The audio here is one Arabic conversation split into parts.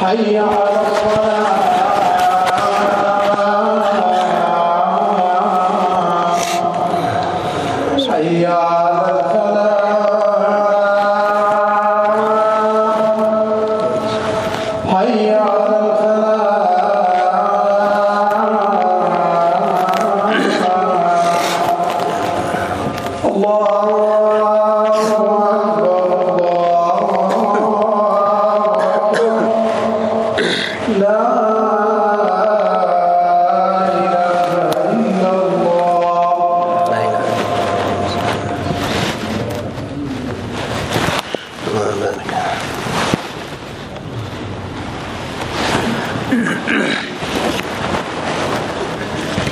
حي على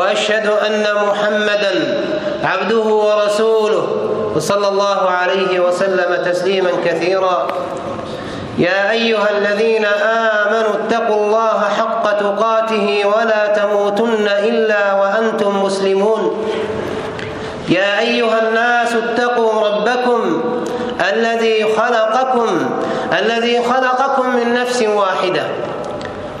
وأشهد أن محمدا عبده ورسوله وصلى الله عليه وسلم تسليما كثيرا. يا أيها الذين آمنوا اتقوا الله حق تقاته ولا تموتن إلا وأنتم مسلمون. يا أيها الناس اتقوا ربكم الذي خلقكم الذي واحدة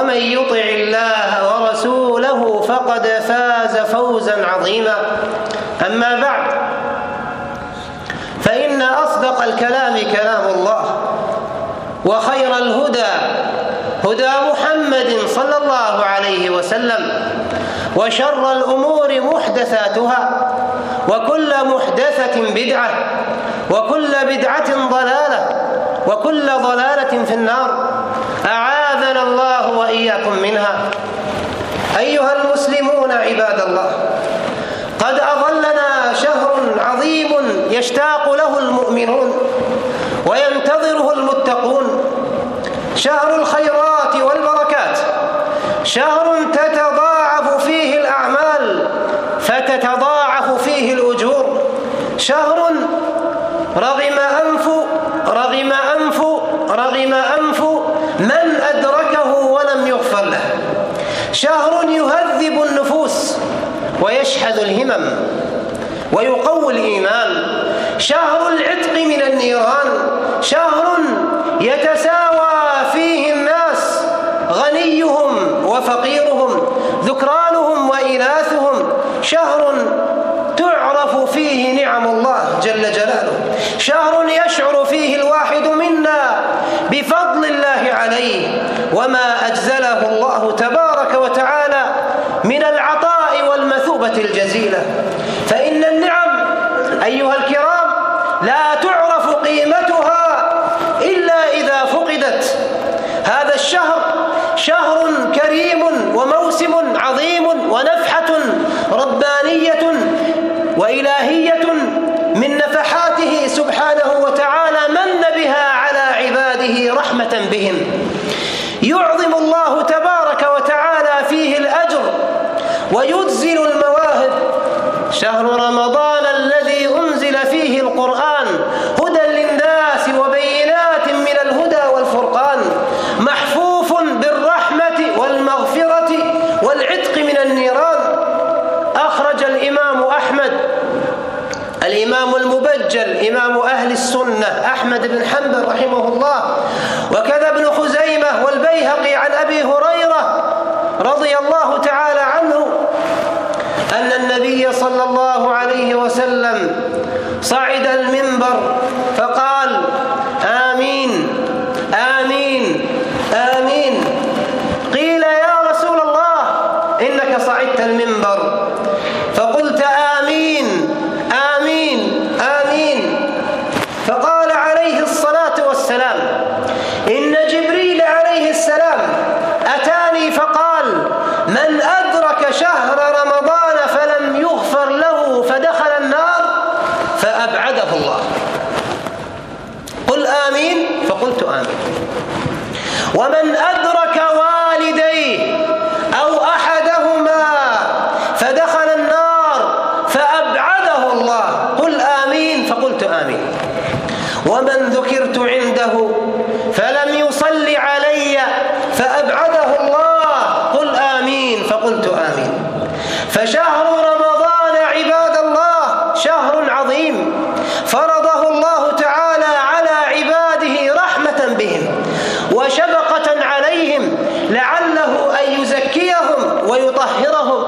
ومن يطع الله ورسوله فقد فاز فوزا عظيما. أما بعد فإن أصدق الكلام كلام الله وخير الهدى هدى محمد صلى الله عليه وسلم وشر الأمور محدثاتها وكل محدثة بدعة وكل بدعة ضلالة وكل ضلالة في النار. أعاذنا الله وإياكم منها. أيها المسلمون عباد الله قد أظلنا شهر عظيم يشتاق له المؤمنون وينتظره المتقون. شهر الخيرات والبركات. شهر تتضاعف فيه الاعمال فتتضاعف فيه الاجور شهر رغم انف رغم انف رغم انف من ادركه ولم يغفر له شهر يهذب النفوس ويشحذ الهمم ويقوي الإيمان. شهر العتق من النيران. شهر يتساوى فيه الناس غنيهم وفقيرهم ذكرانهم واناثهم شهر تعرف فيه نعم الله جل جلاله. شهر يشعر فيه الواحد منا بفضل الله عليه. وما أجزله الله تبارك من العطاء والمثوبة الجزيلة. فإن النعم أيها الكرام لا تعرف قيمتها إلا إذا فقدت. هذا الشهر شهر كريم وموسم عظيم ونفحة ربانية وإلهية من نفحاته سبحانه وتعالى من بها على عباده رحمة بهم يعظم الله تبارك وتعالى فيه الاجر ويجزل المواهب شهر رمضان الذي انزل فيه القران هدى للناس وبينات من الهدى والفرقان محفوف بالرحمه والمغفره والعتق من النيران اخرج الامام احمد الإمام المبجل إمام أهل السنة أحمد بن حنبل رحمه الله. وكذا ابن خزيمة والبيهقي عن أبي هريرة رضي الله تعالى عنه أن النبي صلى الله عليه وسلم صعد المنبر فقال آمين آمين آمين قيل يا رسول الله إنك صعدت المنبر ومن أدرك والديه أو أحدهما فدخل النار فأبعده الله قل آمين فقلت آمين ومن ذكرت عنده فلم يصل علي فأبعده الله قل آمين فقلت آمين فشهر رمضان عباد الله شهر عظيم فرضه الله تعالى على عباده رحمة بهم وشفقة عليهم لعله أن يزكيهم ويطهرهم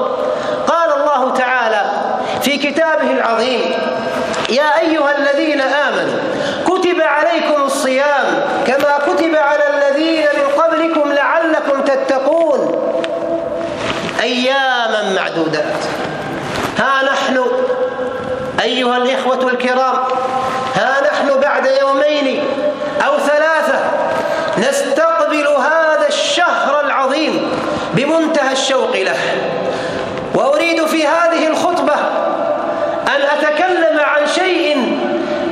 قال الله تعالى في كتابه العظيم يا أيها الذين آمنوا كتب عليكم الصيام كما كتب على الذين من قبلكم لعلكم تتقون أياما معدودات ها نحن أيها الإخوة الكرام ها نحن بعد يومين أو ثلاثة نستقبل هذا الشهر العظيم بمنتهى الشوق له. وأريد في هذه الخطبة أن أتكلم عن شيء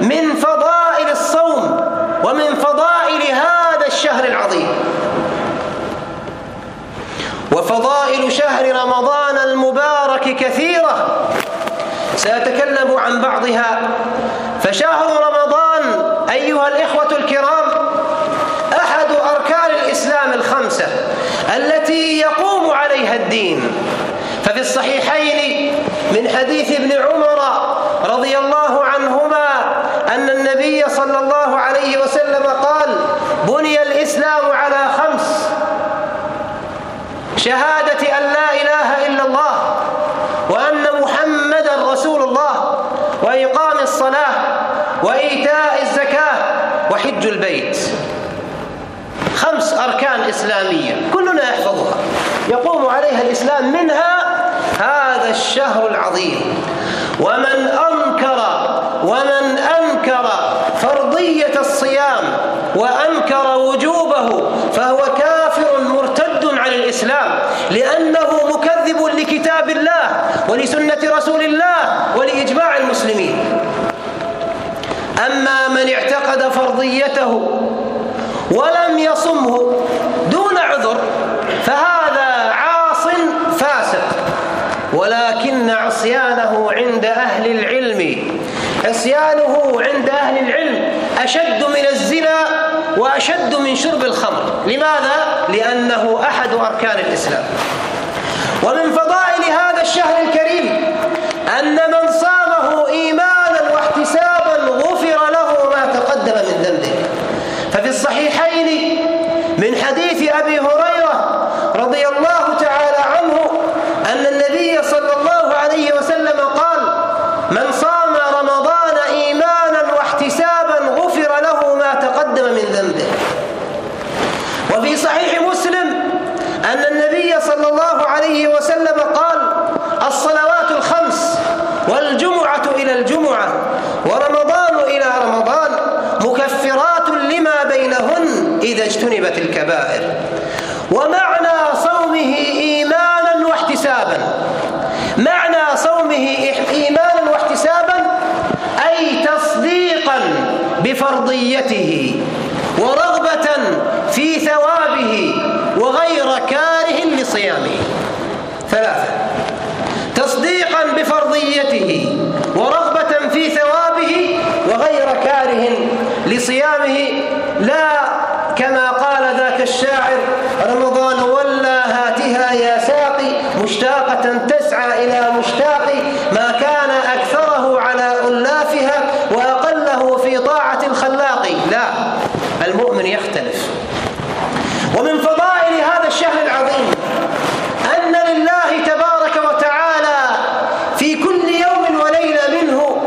من فضائل الصوم ومن فضائل هذا الشهر العظيم. وفضائل شهر رمضان المبارك كثيرة. سأتكلم عن بعضها. فشهر رمضان أيها الإخوة الكرام أحد أركان الإسلام الخمسة التي يقوم عليها الدين. ففي الصحيحين من حديث ابن عمر رضي الله عنهما أن النبي صلى الله عليه وسلم قال بني الإسلام على خمس. شهادة أن لا إله إلا الله وأن محمدا رسول الله وإقام الصلاة وإيتاء الزكاة وحج البيت. خمس أركان إسلامية كلنا يحفظها. يقوم عليها الإسلام منها هذا الشهر العظيم. ومن أنكر ومن أنكر فرضية الصيام وأنكر وجوبه فهو كافر مرتد عن الإسلام. لأنه مكذب لكتاب الله ولسنة رسول الله ولإجماع المسلمين. أما من اعتقد فرضيته ولم يصمه دون عذر فهذا عاص فاسق. ولكن عصيانه عند أهل العلم عصيانه عند أهل العلم أشد من الزنا وأشد من شرب الخمر. لماذا؟ لأنه أحد أركان الإسلام. ومن فضائل هذا الشهر الكريم أن من صامه إيمانا واحتسابا غفر له ما تقدم من ذنبه ففي الصحيحين من حديث أبي هريرة رضي الله تعالى عنه أن النبي صلى الله عليه وسلم قال من صام رمضان إيمانا واحتسابا غفر له ما تقدم من ذنبه وفي صحيح مسلم أن النبي صلى الله عليه وسلم قال الصلوات الخمس والجمعة إلى الجمعة ورمضان إلى رمضان مكفرات لما بينهن إذا اجتنبت الكبائر. ومعنى صومه إيمانا واحتسابا. معنى صومه إيمانا واحتسابا أي تصديقا بفرضيته ورغبة في ثوابه وغير كاره لصيامه. ثلاثة. بفرضيته ورغبة في ثوابه وغير كاره لصيامه لا كما قال ذاك الشاعر رمضان ولا هاتها يا ساقي مشتاقة تسعى إلى مشتاق ما كان أكثره على ألافها وأقله في طاعة الخلاق لا المؤمن يختلف ومن فضائل هذا الشهر العظيم أن لله تبارك وتعالى في كل يوم وليلة منه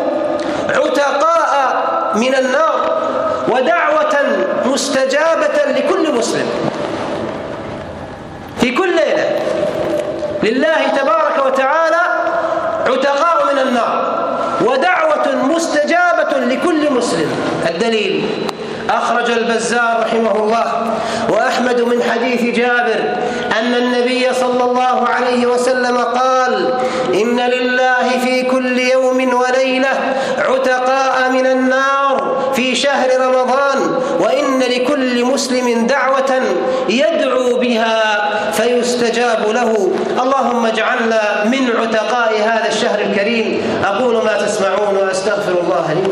عتقاء من النار ودعوة مستجابة لكل مسلم في كل ليلة لله تبارك وتعالى عتقاء من النار ودعوة مستجابة لكل مسلم الدليل. أخرج البزار رحمه الله وأحمد من حديث جابر أن النبي صلى الله عليه وسلم قال إن لله في كل يوم وليلة عتقاء من النار في شهر رمضان وإن لكل مسلم دعوة يدعو بها فيستجاب له. اللهم اجعلنا من عتقاء هذا الشهر الكريم. أقول ما تسمعون وأستغفر الله لي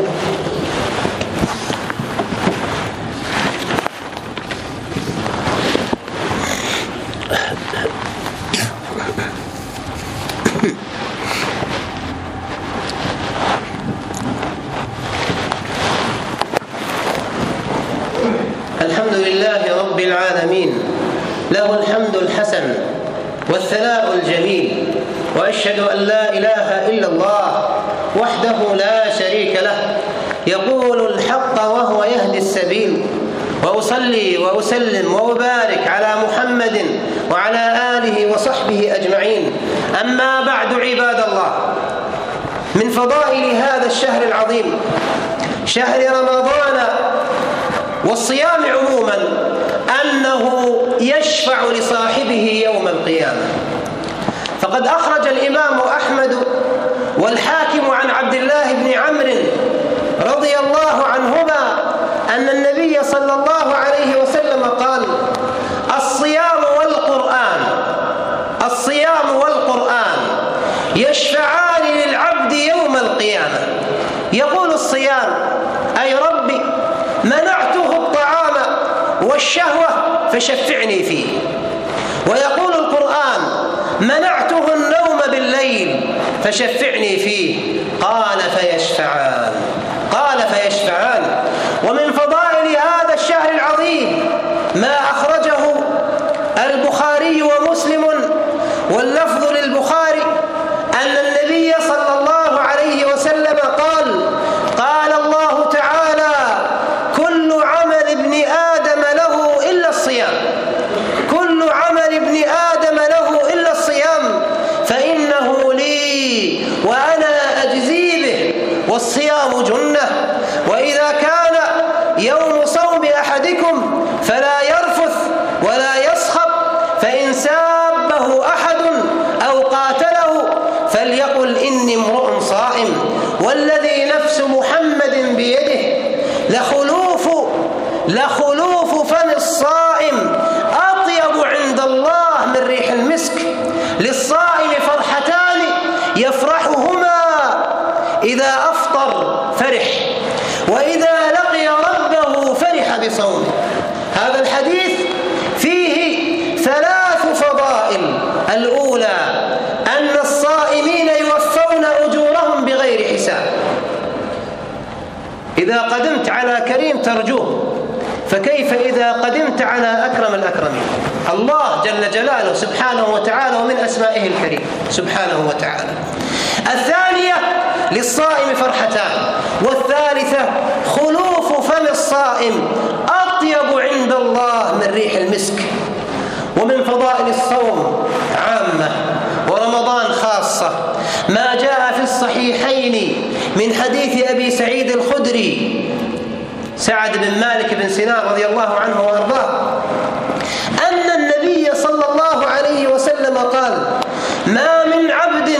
الحمد لله رب العالمين. له الحمد الحسن والثناء الجميل. وأشهد أن لا إله إلا الله وحده لا شريك له. يقول الحق وهو يهدي السبيل. وأصلي وأسلم وأبارك على محمد وعلى آله وصحبه أجمعين. أما بعد عباد الله. من فضائل هذا الشهر العظيم. شهر رمضان والصيام عموما أنه يشفع لصاحبه يوم القيامة. فقد أخرج الإمام أحمد والحاكم عن عبد الله بن عمرو رضي الله عنهما أن النبي صلى الله عليه وسلم قال الصيام والقرآن الصيام والقرآن يشفعان للعبد يوم القيامه يقول الصيام اي ربي منعته الطعام والشهوة فشفعني فيه. ويقول القرآن منعته النوم بالليل فشفعني فيه. قال فيشفعان قال فيشفعان ومن فضائل هذا الشهر العظيم ما أخرجه البخاري ومسلم واللفظ للبخاري أن النبي صلى الله عليه وسلم قال قال الله تعالى كل عمل ابن آدم له إلا الصيام كل عمل ابن آدم له إلا الصيام فإنه لي وأنا أجزي به والصيام جنة وإذا كان يوم صوم أحدكم فلا يرفث ولا يصخب فإن سابه أحد أو قاتله فليقل إني امرؤ صائم والذي نفس محمد بيده لخلوف لخلوف فم الصائم أطيب عند الله من ريح المسك للصائم فرحتان يفرحهما إذا أفطر فرح وإذا لقي ربه فرح بصومه هذا الحديث فيه ثلاث فضائل الأولى أن الصائمين يوفون أجورهم بغير حساب إذا قدمت على كريم ترجوه. فكيف إذا قدمت على أكرم الأكرمين؟ الله جل جلاله سبحانه وتعالى ومن أسمائه الكريم. سبحانه وتعالى. الثانية للصائم فرحتان. والثالثة خلوف فم الصائم أطيب عند الله من ريح المسك. ومن فضائل الصوم عامة. ورمضان خاصة. ما جاء في الصحيحين من حديث أبي سعيد الخدري سعد بن مالك بن سنان رضي الله عنه وأرضاه أن النبي صلى الله عليه وسلم قال ما من عبد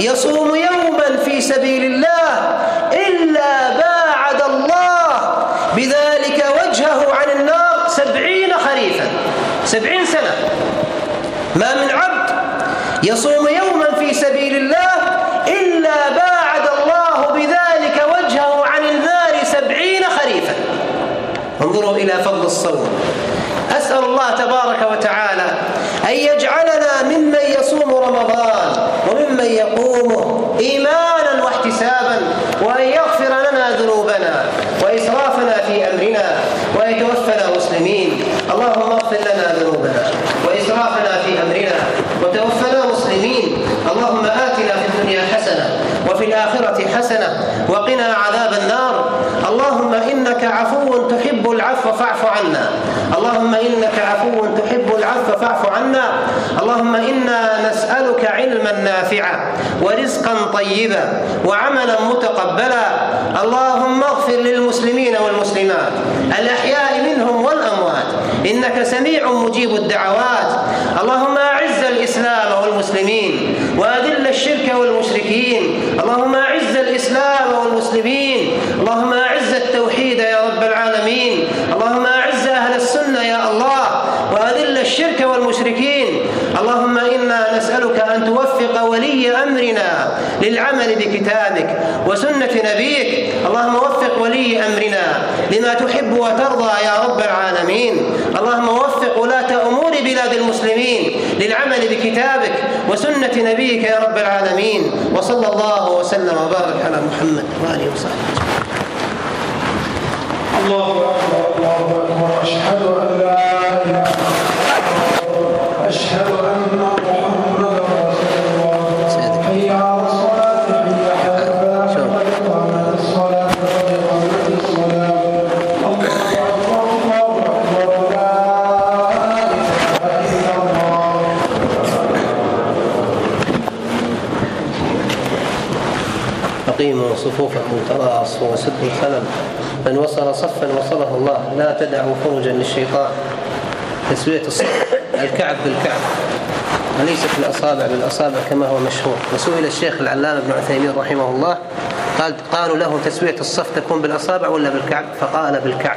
يصوم يوما في سبيل الله إلا باعد الله بذلك وجهه عن النار سبعين خريفا. سبعين سنة. ما من عبد يصوم يوما في سبيل الله الا باعد الله بذلك وجهه عن النار سبعين خريفا انظروا إلى فضل الصوم. أسأل الله تبارك وتعالى أن يجعلنا ممن يصوم رمضان وممن يقومه إيمانا واحتسابا وأن يغفر لنا ذنوبنا وإسرافنا في أمرنا ويتوفنا مسلمين. اللهم اغفر لنا ذنوبنا وإسرافنا في أمرنا وتوفنا مسلمين. اللهم آتنا في الدنيا حسنة وفي الآخرة حسنة وقنا عذاب النار. اللهم إنك عفو تحب العفو فاعف عنا. اللهم إنك عفو تحب العفو فاعف عنا. اللهم إنا نسألك علما نافعا ورزقا طيبا وعملا متقبلا. اللهم اغفر للمسلمين والمسلمات. الأحياء منهم والأموات. إنك سميع مجيب الدعوات. اللهم أعز الإسلام والمسلمين وأذل الشرك والمشركين. اللهم أعز الإسلام والمسلمين. اللهم أعز التوحيد يا رب العالمين اللهم أعز أهل السنة للعمل بكتابك وسنة نبيك. اللهم وفق ولي أمرنا لما تحب وترضى يا رب العالمين. اللهم وفق ولاة أمور بلاد المسلمين للعمل بكتابك وسنة نبيك يا رب العالمين. وصلى الله وسلم وبارك على محمد وآله وصحبه. الله أكبر الله أكبر أشهد أن صفوفكم تراصوا وسدوا الخلل من وصل صفا وصله الله. لا تدعوا فرجا للشيطان. تسوية الصف. الكعب بالكعب. وليست الأصابع بالأصابع كما هو مشهور. وسئل الشيخ العلامة ابن عثيمين رحمه الله قال قالوا له تسوية الصف تكون بالأصابع ولا بالكعب؟ فقال بالكعب.